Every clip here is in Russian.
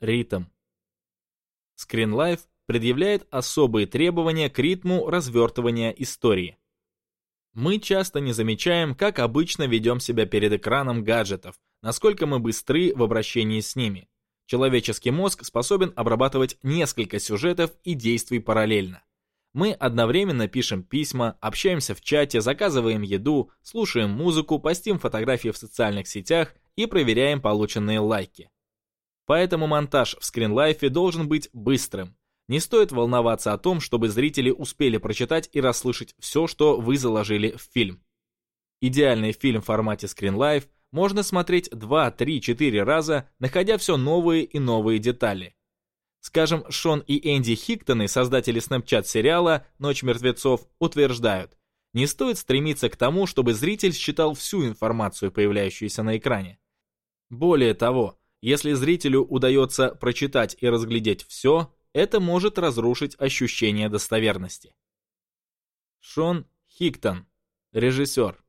ритм. Screenlife предъявляет особые требования к ритму развертывания истории. Мы часто не замечаем, как обычно ведем себя перед экраном гаджетов, насколько мы быстры в обращении с ними. Человеческий мозг способен обрабатывать несколько сюжетов и действий параллельно. Мы одновременно пишем письма, общаемся в чате, заказываем еду, слушаем музыку, постим фотографии в социальных сетях и проверяем полученные лайки. Поэтому монтаж в скринлайфе должен быть быстрым, не стоит волноваться о том, чтобы зрители успели прочитать и расслышать все, что вы заложили в фильм. Идеальный фильм в формате Life можно смотреть 2, 3, 4 раза, находя все новые и новые детали. Скажем, Шон и Энди Хиктоны, создатели Snapchat сериала «Ночь мертвецов», утверждают, не стоит стремиться к тому, чтобы зритель считал всю информацию, появляющуюся на экране. Более того, если зрителю удается прочитать и разглядеть все, это может разрушить ощущение достоверности. Шон Хиктон, режиссер.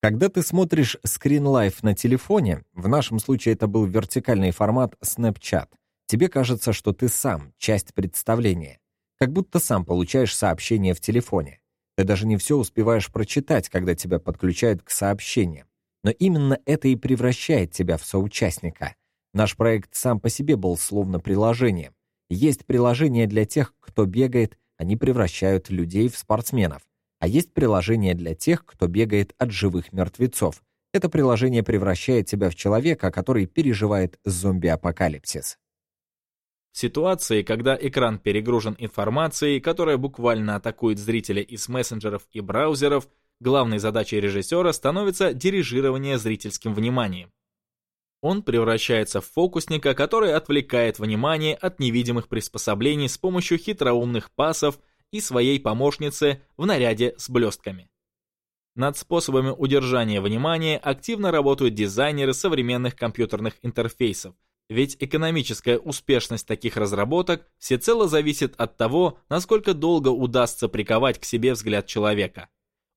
Когда ты смотришь Life на телефоне, в нашем случае это был вертикальный формат Snapchat, тебе кажется, что ты сам часть представления, как будто сам получаешь сообщение в телефоне. Ты даже не все успеваешь прочитать, когда тебя подключают к сообщениям. Но именно это и превращает тебя в соучастника. Наш проект сам по себе был словно приложением. Есть приложения для тех, кто бегает, они превращают людей в спортсменов. А есть приложение для тех, кто бегает от живых мертвецов. Это приложение превращает тебя в человека, который переживает зомби-апокалипсис. Ситуации, когда экран перегружен информацией, которая буквально атакует зрителя из мессенджеров и браузеров, главной задачей режиссера становится дирижирование зрительским вниманием. Он превращается в фокусника, который отвлекает внимание от невидимых приспособлений с помощью хитроумных пасов и своей помощницы в наряде с блестками. Над способами удержания внимания активно работают дизайнеры современных компьютерных интерфейсов, ведь экономическая успешность таких разработок всецело зависит от того, насколько долго удастся приковать к себе взгляд человека.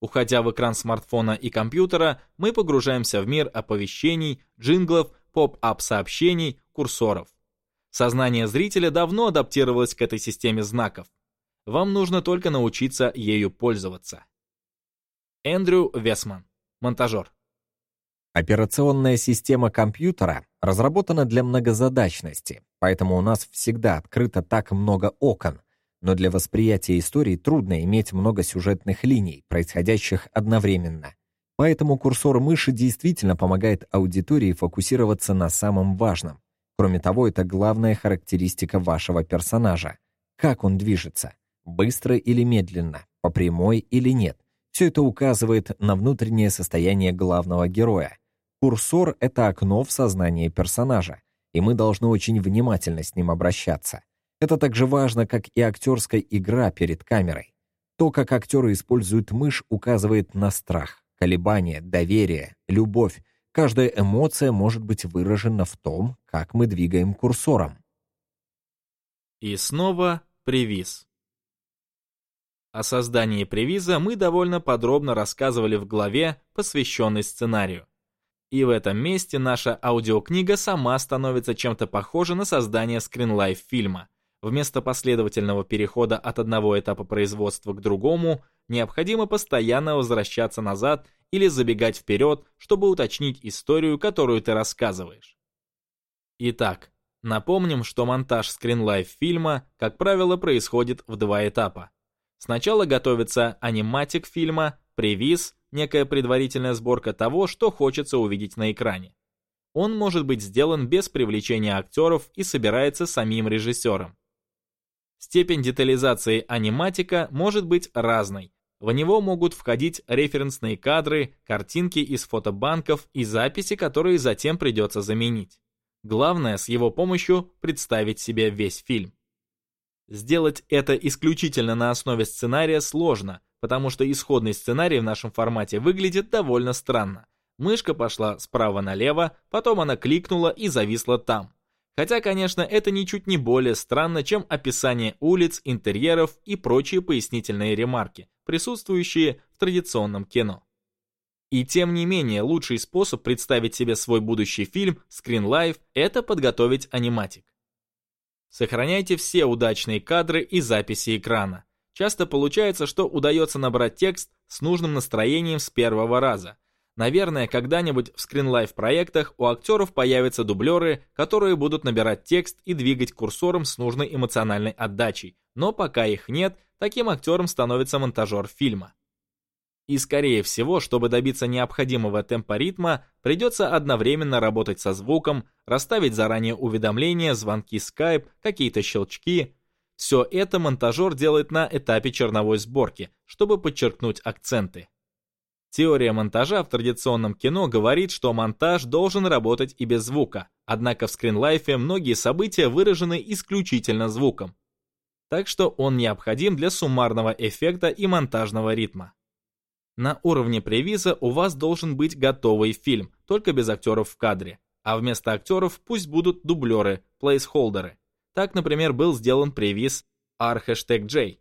Уходя в экран смартфона и компьютера, мы погружаемся в мир оповещений, джинглов, поп-ап сообщений, курсоров. Сознание зрителя давно адаптировалось к этой системе знаков. Вам нужно только научиться ею пользоваться. Эндрю Весман, монтажер. Операционная система компьютера разработана для многозадачности, поэтому у нас всегда открыто так много окон, но для восприятия истории трудно иметь много сюжетных линий, происходящих одновременно. Поэтому курсор мыши действительно помогает аудитории фокусироваться на самом важном. Кроме того, это главная характеристика вашего персонажа. Как он движется? Быстро или медленно? По прямой или нет? Все это указывает на внутреннее состояние главного героя. Курсор — это окно в сознание персонажа, и мы должны очень внимательно с ним обращаться. Это так же важно, как и актерская игра перед камерой. То, как актеры используют мышь, указывает на страх, колебания, доверие, любовь. Каждая эмоция может быть выражена в том, как мы двигаем курсором. И снова привиз. О создании привиза мы довольно подробно рассказывали в главе, посвященной сценарию. И в этом месте наша аудиокнига сама становится чем-то похожа на создание скринлайф фильма – Вместо последовательного перехода от одного этапа производства к другому, необходимо постоянно возвращаться назад или забегать вперед, чтобы уточнить историю, которую ты рассказываешь. Итак, напомним, что монтаж скринлайф фильма, как правило, происходит в два этапа. Сначала готовится аниматик фильма, превиз, некая предварительная сборка того, что хочется увидеть на экране. Он может быть сделан без привлечения актеров и собирается самим режиссером. Степень детализации аниматика может быть разной. В него могут входить референсные кадры, картинки из фотобанков и записи, которые затем придется заменить. Главное с его помощью представить себе весь фильм. Сделать это исключительно на основе сценария сложно, потому что исходный сценарий в нашем формате выглядит довольно странно. Мышка пошла справа налево, потом она кликнула и зависла там. Хотя, конечно, это ничуть не более странно, чем описание улиц, интерьеров и прочие пояснительные ремарки, присутствующие в традиционном кино. И тем не менее, лучший способ представить себе свой будущий фильм Screen Life – это подготовить аниматик. Сохраняйте все удачные кадры и записи экрана. Часто получается, что удается набрать текст с нужным настроением с первого раза. Наверное, когда-нибудь в скринлайф проектах у актеров появятся дублеры, которые будут набирать текст и двигать курсором с нужной эмоциональной отдачей, но пока их нет, таким актером становится монтажер фильма. И скорее всего, чтобы добиться необходимого темпа ритма, придется одновременно работать со звуком, расставить заранее уведомления, звонки Skype, какие-то щелчки. Все это монтажер делает на этапе черновой сборки, чтобы подчеркнуть акценты. Теория монтажа в традиционном кино говорит, что монтаж должен работать и без звука, однако в скринлайфе многие события выражены исключительно звуком. Так что он необходим для суммарного эффекта и монтажного ритма. На уровне превиза у вас должен быть готовый фильм, только без актеров в кадре. А вместо актеров пусть будут дублеры, плейсхолдеры. Так, например, был сделан превиз R#J.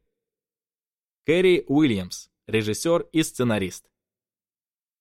Кэрри Уильямс, режиссер и сценарист.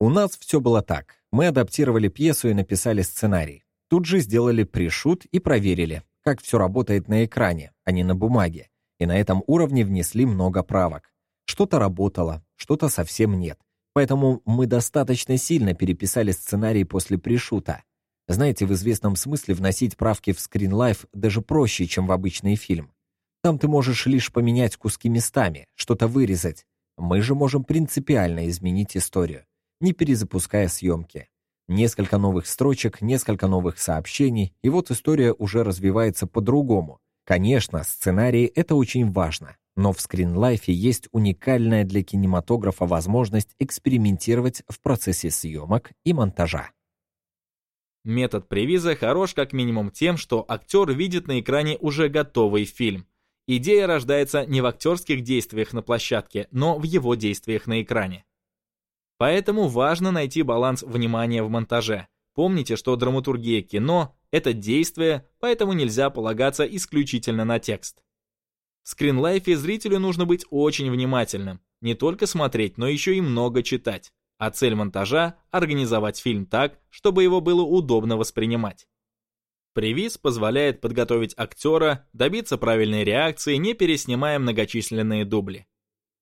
У нас все было так. Мы адаптировали пьесу и написали сценарий. Тут же сделали пришут и проверили, как все работает на экране, а не на бумаге. И на этом уровне внесли много правок. Что-то работало, что-то совсем нет. Поэтому мы достаточно сильно переписали сценарий после пришута. Знаете, в известном смысле вносить правки в Life даже проще, чем в обычный фильм. Там ты можешь лишь поменять куски местами, что-то вырезать. Мы же можем принципиально изменить историю, не перезапуская съемки. Несколько новых строчек, несколько новых сообщений, и вот история уже развивается по-другому. Конечно, сценарий — это очень важно, но в скринлайфе есть уникальная для кинематографа возможность экспериментировать в процессе съемок и монтажа. Метод привиза хорош как минимум тем, что актер видит на экране уже готовый фильм. Идея рождается не в актерских действиях на площадке, но в его действиях на экране. Поэтому важно найти баланс внимания в монтаже. Помните, что драматургия кино — это действие, поэтому нельзя полагаться исключительно на текст. В скринлайфе зрителю нужно быть очень внимательным, не только смотреть, но еще и много читать. А цель монтажа – организовать фильм так, чтобы его было удобно воспринимать. Привиз позволяет подготовить актера, добиться правильной реакции, не переснимая многочисленные дубли.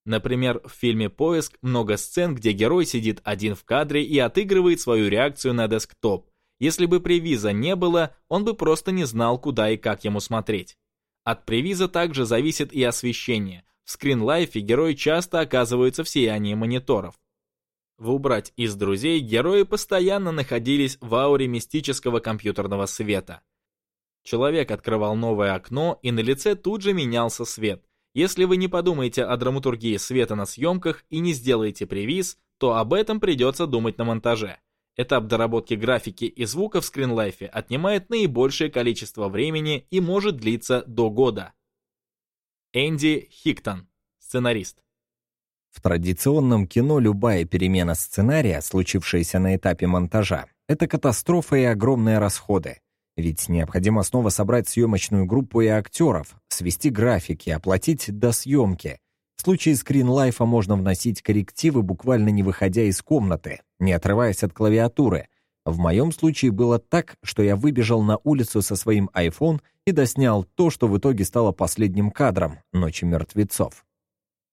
Например, в фильме «Поиск» много сцен, где герой сидит один в кадре и отыгрывает свою реакцию на десктоп. Если бы привиза не было, он бы просто не знал, куда и как ему смотреть. От привиза также зависит и освещение. В скринлайфе герои часто оказываются в сиянии мониторов. В «Убрать из друзей» герои постоянно находились в ауре мистического компьютерного света. Человек открывал новое окно, и на лице тут же менялся свет. Если вы не подумаете о драматургии света на съемках и не сделаете привиз, то об этом придется думать на монтаже. Этап доработки графики и звука в скринлайфе отнимает наибольшее количество времени и может длиться до года. Энди Хиктон, сценарист. В традиционном кино любая перемена сценария, случившаяся на этапе монтажа, это катастрофа и огромные расходы. Ведь необходимо снова собрать съемочную группу и актеров, свести графики, оплатить до съемки, в случае скринлайфа можно вносить коррективы, буквально не выходя из комнаты, не отрываясь от клавиатуры. В моем случае было так, что я выбежал на улицу со своим iPhone и доснял то, что в итоге стало последним кадром «Ночи мертвецов».